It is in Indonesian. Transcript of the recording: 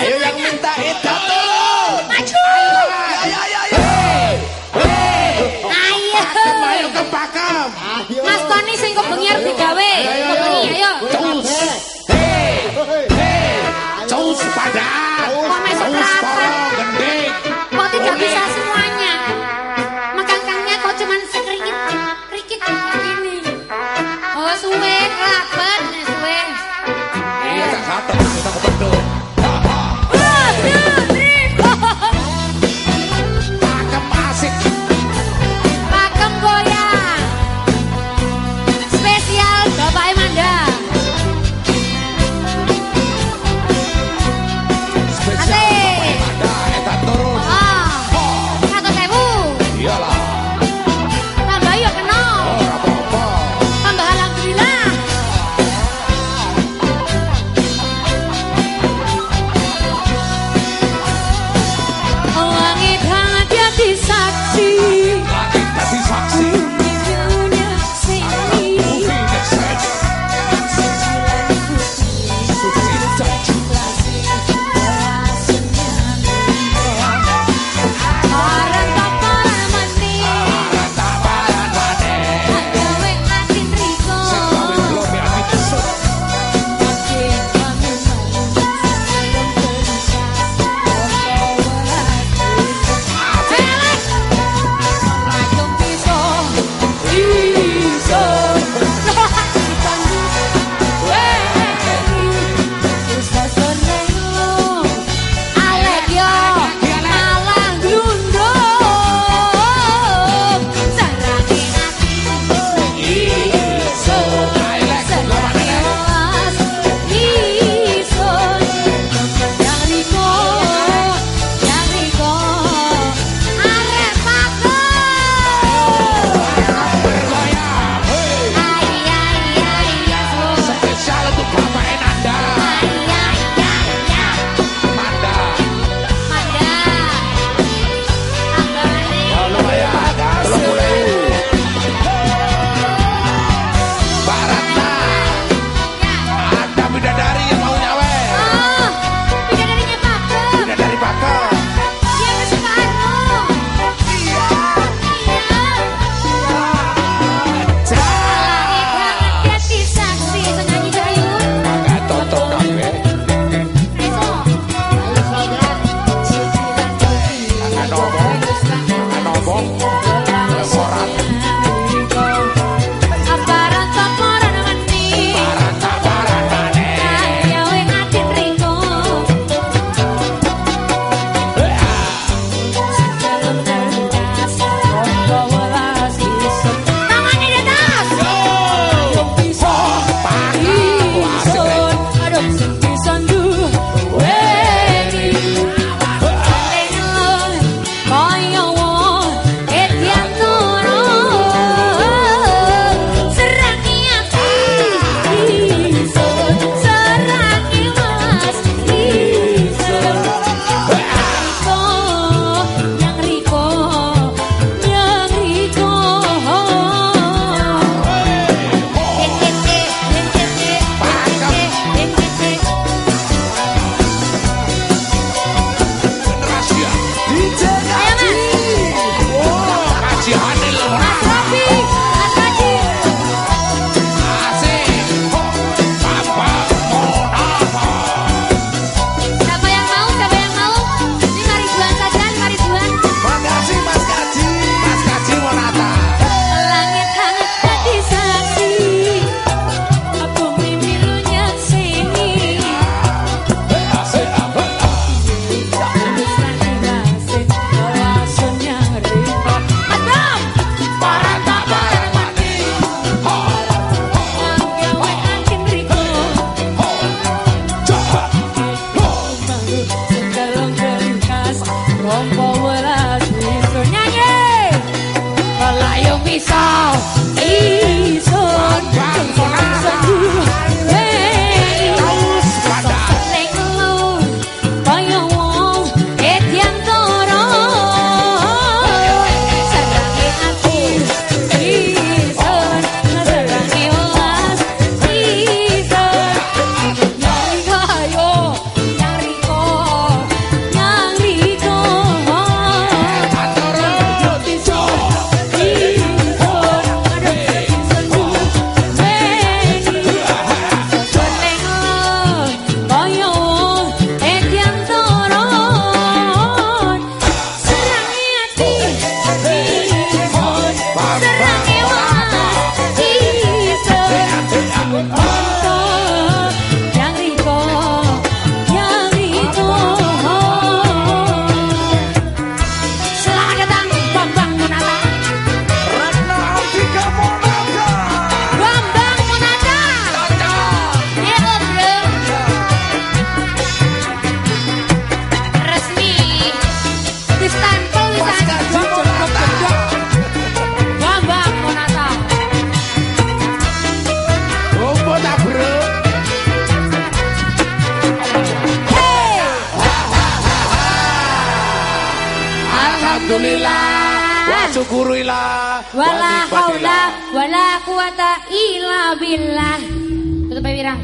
Ayo yang minta itu turun. Maju. Ayo, ayo, ayo. Ayo. Ayo ke pakam. Mas Tony sing kebengi arep digawe. Kebengi ayo. Cus. Hei. Hei. Cus padat. Kok porong gending. Kok tidak bisa semuanya? Makangkangnya kok cuman sekrikit krikit begini. Oh suwe nih suwe. Iya, tak satu kita ke Oh! I Alhamdulillah wa syukurillah Wala haula wala quwata illa billah. Tutup ya Wirang.